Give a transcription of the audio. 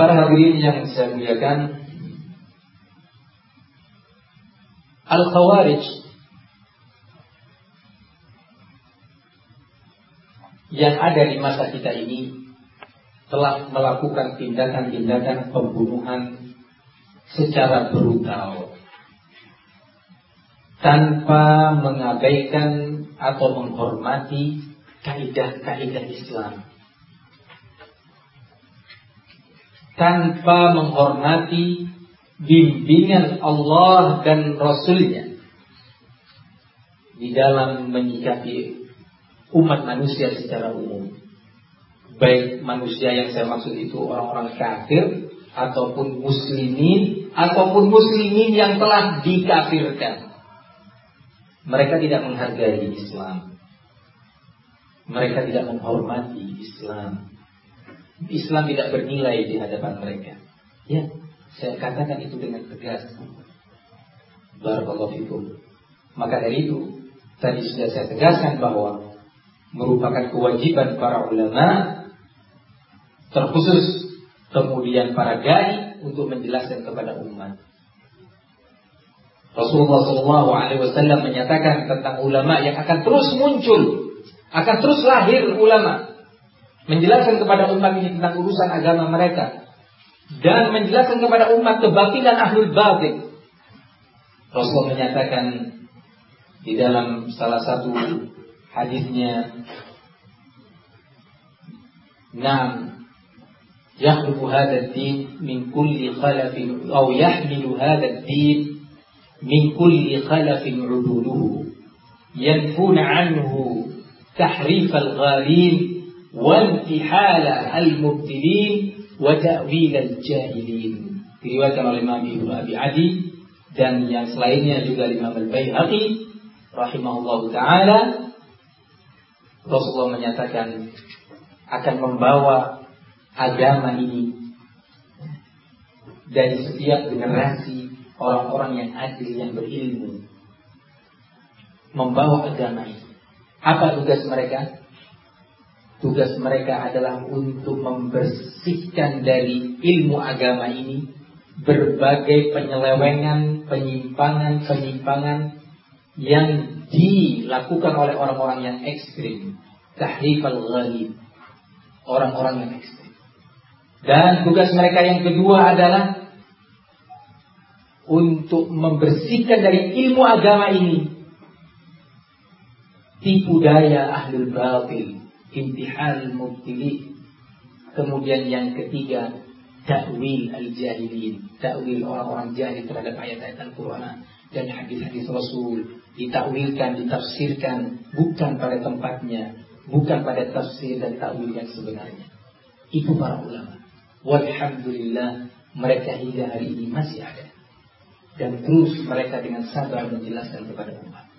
Para hadirin yang saya muliakan, Al-Khawarij yang ada di masa kita ini telah melakukan tindakan-tindakan pembunuhan secara brutal tanpa mengabaikan atau menghormati kaidah-kaidah Islam. Tanpa menghormati bimbingan Allah dan Rasulnya di dalam menyikapi umat manusia secara umum. Baik manusia yang saya maksud itu orang-orang kafir ataupun muslimin ataupun muslimin yang telah dikafirkan. Mereka tidak menghargai Islam. Mereka tidak menghormati Islam. Islam tidak bernilai di hadapan mereka. Ya, saya katakan itu dengan tegas. Barakallahu fikum. Maka dari itu, tadi sudah saya tegaskan bahwa merupakan kewajiban para ulama terkhusus kemudian para dai untuk menjelaskan kepada umat. Rasulullah Shallallahu menyatakan tentang ulama yang akan terus muncul, akan terus lahir ulama menjelaskan kepada umat ini tentang urusan agama mereka dan menjelaskan kepada umat kebatilan ahlul batil. Rasulullah menyatakan di dalam salah satu hadisnya Naam hadha din min kulli khalafin atau yahmilu hadha din min kulli khalafin uduluhu yanfuna anhu tahrif al-ghalin وانتحال المبتلين وتأويل الجاهلين diriwayatkan oleh Imam Ibnu Abi Adi dan yang selainnya juga Imam Al-Baihaqi rahimahullahu taala Rasulullah menyatakan akan membawa agama ini dari setiap generasi orang-orang yang adil yang berilmu membawa agama ini. Apa tugas mereka? Tugas mereka adalah untuk membersihkan dari ilmu agama ini berbagai penyelewengan, penyimpangan-penyimpangan yang dilakukan oleh orang-orang yang ekstrim. Tahrif al-ghalib. Orang-orang yang ekstrim. Dan tugas mereka yang kedua adalah untuk membersihkan dari ilmu agama ini tipu daya ahlul batil intihal mubtili. Kemudian yang ketiga, takwil al-jahilin. Takwil orang-orang jahil terhadap ayat-ayat Al-Quran dan hadis-hadis Rasul. Ditakwilkan, ditafsirkan bukan pada tempatnya. Bukan pada tafsir dan takwil yang sebenarnya. Itu para ulama. Walhamdulillah mereka hingga hari ini masih ada. Dan terus mereka dengan sabar menjelaskan kepada umat.